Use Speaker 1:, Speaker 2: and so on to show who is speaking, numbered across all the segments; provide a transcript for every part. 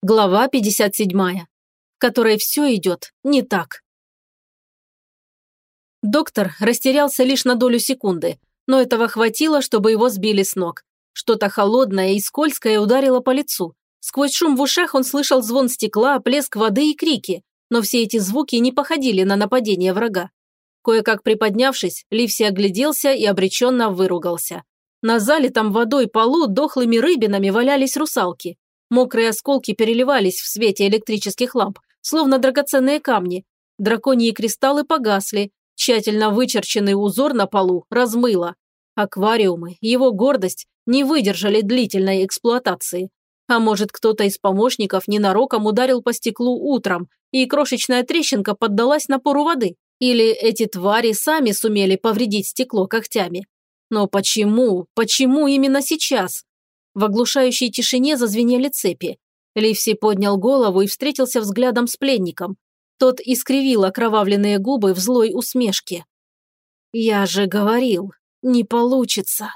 Speaker 1: Глава 57, в которой все идет не так. Доктор растерялся лишь на долю секунды, но этого хватило, чтобы его сбили с ног. Что-то холодное и скользкое ударило по лицу. Сквозь шум в ушах он слышал звон стекла, плеск воды и крики, но все эти звуки не походили на нападение врага. Кое-как приподнявшись, Ливси огляделся и обреченно выругался. На залитом водой полу дохлыми рыбинами валялись русалки. Мокрые осколки переливались в свете электрических ламп, словно драгоценные камни. Драконьи кристаллы погасли, тщательно вычерченный узор на полу размыло. Аквариумы, его гордость, не выдержали длительной эксплуатации. А может, кто-то из помощников ненароком ударил по стеклу утром, и крошечная трещинка поддалась напору воды? Или эти твари сами сумели повредить стекло когтями? Но почему, почему именно сейчас? В оглушающей тишине зазвенели цепи. Ливси поднял голову и встретился взглядом с пленником. Тот искривил окровавленные губы в злой усмешке. «Я же говорил, не получится».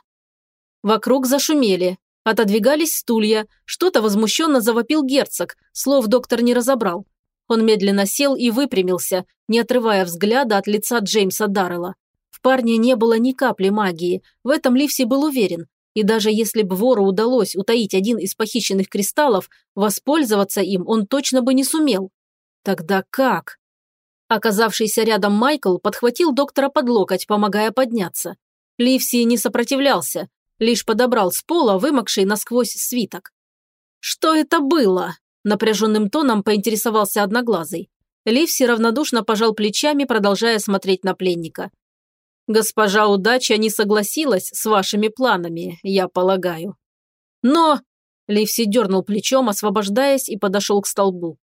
Speaker 1: Вокруг зашумели, отодвигались стулья, что-то возмущенно завопил герцог, слов доктор не разобрал. Он медленно сел и выпрямился, не отрывая взгляда от лица Джеймса Даррелла. В парне не было ни капли магии, в этом Ливси был уверен, и даже если бы вору удалось утаить один из похищенных кристаллов, воспользоваться им он точно бы не сумел. Тогда как? Оказавшийся рядом Майкл подхватил доктора под локоть, помогая подняться. Ливси не сопротивлялся, лишь подобрал с пола вымокший насквозь свиток. «Что это было?» – напряженным тоном поинтересовался Одноглазый. Ливси равнодушно пожал плечами, продолжая смотреть на пленника. Госпожа удача не согласилась с вашими планами, я полагаю. Но...» Ливси дернул плечом, освобождаясь, и подошел к столбу.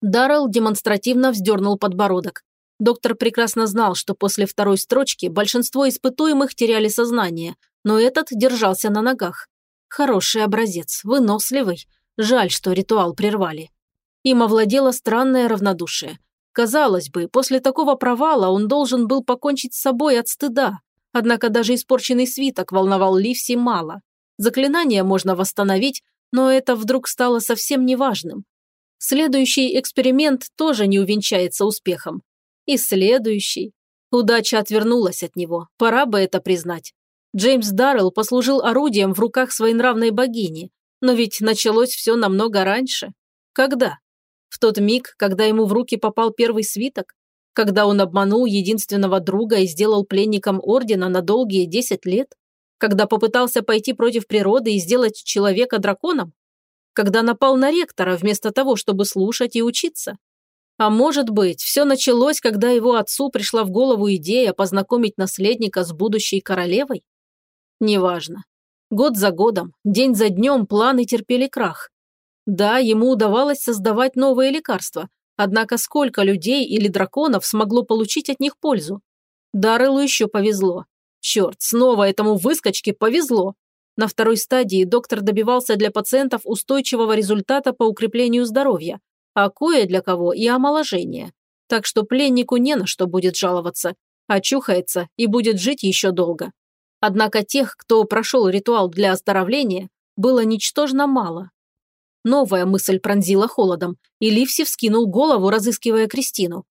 Speaker 1: Даррелл демонстративно вздернул подбородок. Доктор прекрасно знал, что после второй строчки большинство испытуемых теряли сознание, но этот держался на ногах. Хороший образец, выносливый. Жаль, что ритуал прервали. Им овладело странное равнодушие. Казалось бы, после такого провала он должен был покончить с собой от стыда. Однако даже испорченный свиток волновал Ливси мало. Заклинание можно восстановить, но это вдруг стало совсем неважным. Следующий эксперимент тоже не увенчается успехом. И следующий. Удача отвернулась от него, пора бы это признать. Джеймс Даррелл послужил орудием в руках своей нравной богини, но ведь началось все намного раньше. Когда? В тот миг, когда ему в руки попал первый свиток? Когда он обманул единственного друга и сделал пленником ордена на долгие десять лет? Когда попытался пойти против природы и сделать человека драконом? Когда напал на ректора вместо того, чтобы слушать и учиться? А может быть, все началось, когда его отцу пришла в голову идея познакомить наследника с будущей королевой? Неважно. Год за годом, день за днем планы терпели крах. Да, ему удавалось создавать новые лекарства, однако сколько людей или драконов смогло получить от них пользу? Дарреллу еще повезло. Черт, снова этому выскочке повезло. На второй стадии доктор добивался для пациентов устойчивого результата по укреплению здоровья, а кое для кого и омоложения. Так что пленнику не на что будет жаловаться, очухается и будет жить еще долго. Однако тех, кто прошел ритуал для оздоровления, было ничтожно мало. Новая мысль пронзила холодом, и Ливси вскинул голову, разыскивая Кристину.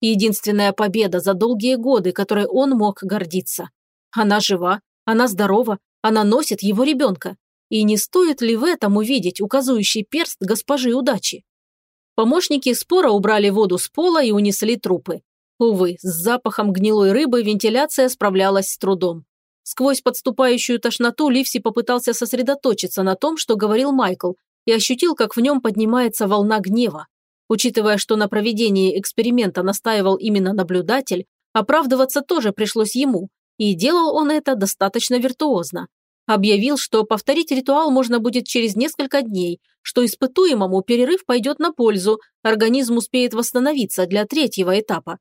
Speaker 1: Единственная победа за долгие годы, которой он мог гордиться. Она жива, она здорова, она носит его ребенка. И не стоит ли в этом увидеть указующий перст госпожи удачи? Помощники спора убрали воду с пола и унесли трупы. Увы, с запахом гнилой рыбы вентиляция справлялась с трудом. Сквозь подступающую тошноту Ливси попытался сосредоточиться на том, что говорил Майкл, и ощутил, как в нем поднимается волна гнева. Учитывая, что на проведении эксперимента настаивал именно наблюдатель, оправдываться тоже пришлось ему, и делал он это достаточно виртуозно. Объявил, что повторить ритуал можно будет через несколько дней, что испытуемому перерыв пойдет на пользу, организм успеет восстановиться для третьего этапа.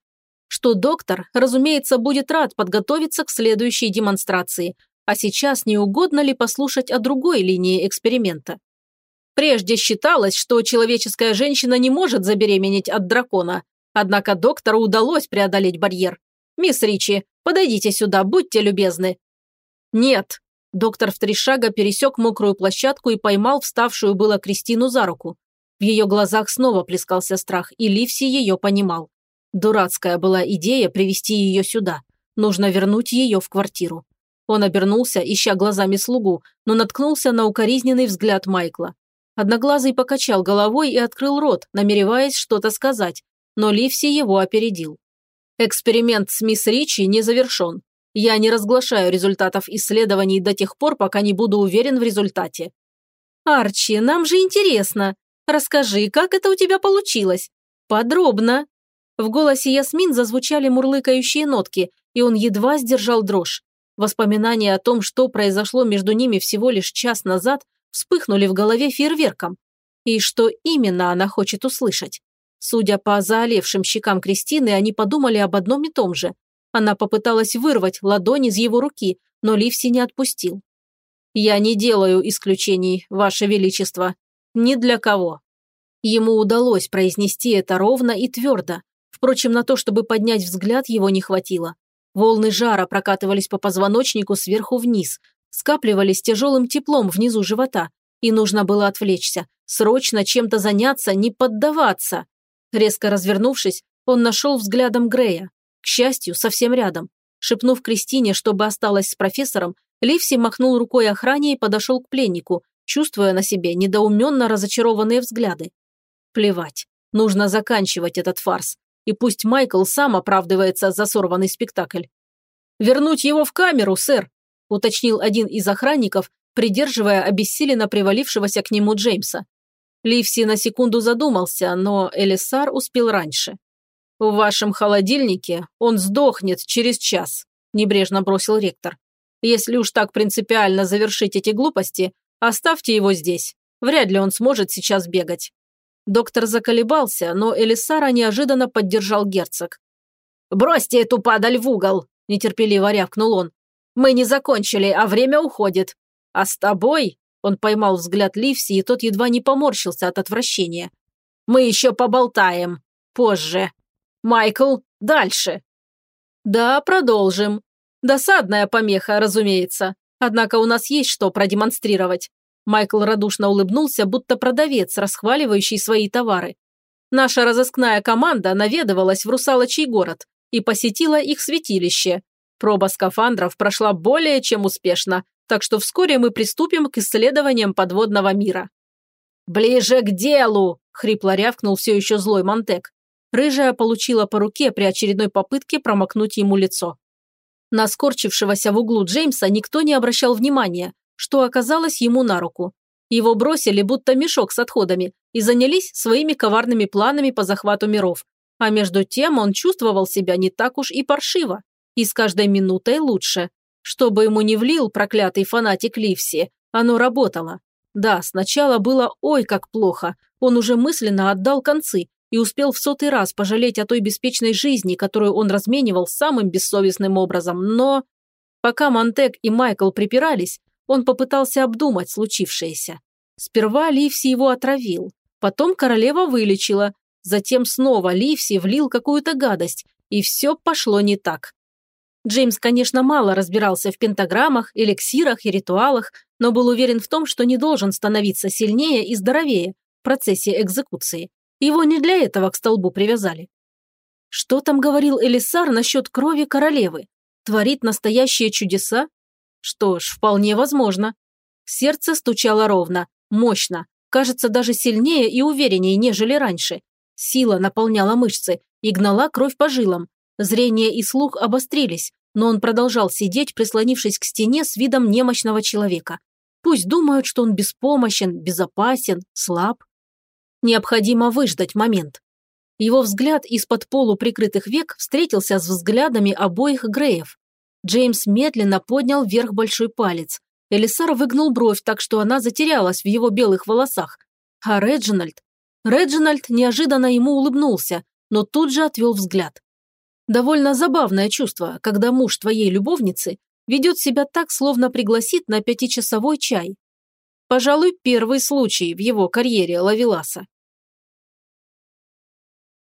Speaker 1: Что доктор, разумеется, будет рад подготовиться к следующей демонстрации, а сейчас не угодно ли послушать о другой линии эксперимента. Прежде считалось, что человеческая женщина не может забеременеть от дракона. Однако доктору удалось преодолеть барьер. «Мисс Ричи, подойдите сюда, будьте любезны». «Нет». Доктор в три шага пересек мокрую площадку и поймал вставшую было Кристину за руку. В ее глазах снова плескался страх, и Ливси ее понимал. Дурацкая была идея привести ее сюда. Нужно вернуть ее в квартиру. Он обернулся, ища глазами слугу, но наткнулся на укоризненный взгляд Майкла. Одноглазый покачал головой и открыл рот, намереваясь что-то сказать, но Ливси его опередил. «Эксперимент с мисс Ричи не завершен. Я не разглашаю результатов исследований до тех пор, пока не буду уверен в результате». «Арчи, нам же интересно. Расскажи, как это у тебя получилось? Подробно». В голосе Ясмин зазвучали мурлыкающие нотки, и он едва сдержал дрожь. Воспоминания о том, что произошло между ними всего лишь час назад, вспыхнули в голове фейерверком. И что именно она хочет услышать? Судя по заолевшим щекам Кристины, они подумали об одном и том же. Она попыталась вырвать ладонь из его руки, но Ливси не отпустил. «Я не делаю исключений, Ваше Величество. Ни для кого». Ему удалось произнести это ровно и твердо. Впрочем, на то, чтобы поднять взгляд, его не хватило. Волны жара прокатывались по позвоночнику сверху вниз, скапливались тяжелым теплом внизу живота, и нужно было отвлечься, срочно чем-то заняться, не поддаваться. Резко развернувшись, он нашел взглядом Грея. К счастью, совсем рядом. Шепнув Кристине, чтобы осталась с профессором, Ливси махнул рукой охране и подошел к пленнику, чувствуя на себе недоуменно разочарованные взгляды. Плевать, нужно заканчивать этот фарс, и пусть Майкл сам оправдывается за сорванный спектакль. «Вернуть его в камеру, сэр», уточнил один из охранников, придерживая обессиленно привалившегося к нему Джеймса. Ливси на секунду задумался, но Элисар успел раньше. «В вашем холодильнике он сдохнет через час», – небрежно бросил ректор. «Если уж так принципиально завершить эти глупости, оставьте его здесь. Вряд ли он сможет сейчас бегать». Доктор заколебался, но Элисара неожиданно поддержал герцог. «Бросьте эту падаль в угол!» – нетерпеливо рявкнул он. Мы не закончили, а время уходит. А с тобой...» Он поймал взгляд Ливси, и тот едва не поморщился от отвращения. «Мы еще поболтаем. Позже. Майкл, дальше». «Да, продолжим. Досадная помеха, разумеется. Однако у нас есть что продемонстрировать». Майкл радушно улыбнулся, будто продавец, расхваливающий свои товары. Наша разыскная команда наведывалась в Русалочий город и посетила их святилище, Проба скафандров прошла более чем успешно, так что вскоре мы приступим к исследованиям подводного мира». «Ближе к делу!» – хрипло рявкнул все еще злой Монтек. Рыжая получила по руке при очередной попытке промокнуть ему лицо. На скорчившегося в углу Джеймса никто не обращал внимания, что оказалось ему на руку. Его бросили будто мешок с отходами и занялись своими коварными планами по захвату миров. А между тем он чувствовал себя не так уж и паршиво. И с каждой минутой лучше. Что бы ему не влил проклятый фанатик Ливси, оно работало. Да, сначала было ой как плохо, он уже мысленно отдал концы и успел в сотый раз пожалеть о той беспечной жизни, которую он разменивал самым бессовестным образом, но... Пока Монтек и Майкл припирались, он попытался обдумать случившееся. Сперва Ливси его отравил, потом королева вылечила, затем снова Ливси влил какую-то гадость, и все пошло не так. Джеймс, конечно, мало разбирался в пентаграммах, эликсирах и ритуалах, но был уверен в том, что не должен становиться сильнее и здоровее в процессе экзекуции. Его не для этого к столбу привязали. Что там говорил Элисар насчет крови королевы? Творит настоящие чудеса? Что ж, вполне возможно. Сердце стучало ровно, мощно, кажется, даже сильнее и увереннее, нежели раньше. Сила наполняла мышцы и гнала кровь по жилам, Зрение и слух обострились, но он продолжал сидеть, прислонившись к стене с видом немощного человека. Пусть думают, что он беспомощен, безопасен, слаб. Необходимо выждать момент. Его взгляд из-под полуприкрытых век встретился с взглядами обоих Греев. Джеймс медленно поднял вверх большой палец. Элисар выгнул бровь так, что она затерялась в его белых волосах. А Реджинальд? Реджинальд неожиданно ему улыбнулся, но тут же отвел взгляд. Довольно забавное чувство, когда муж твоей любовницы ведет себя так, словно пригласит на пятичасовой чай. Пожалуй, первый случай в его карьере Лавеласа.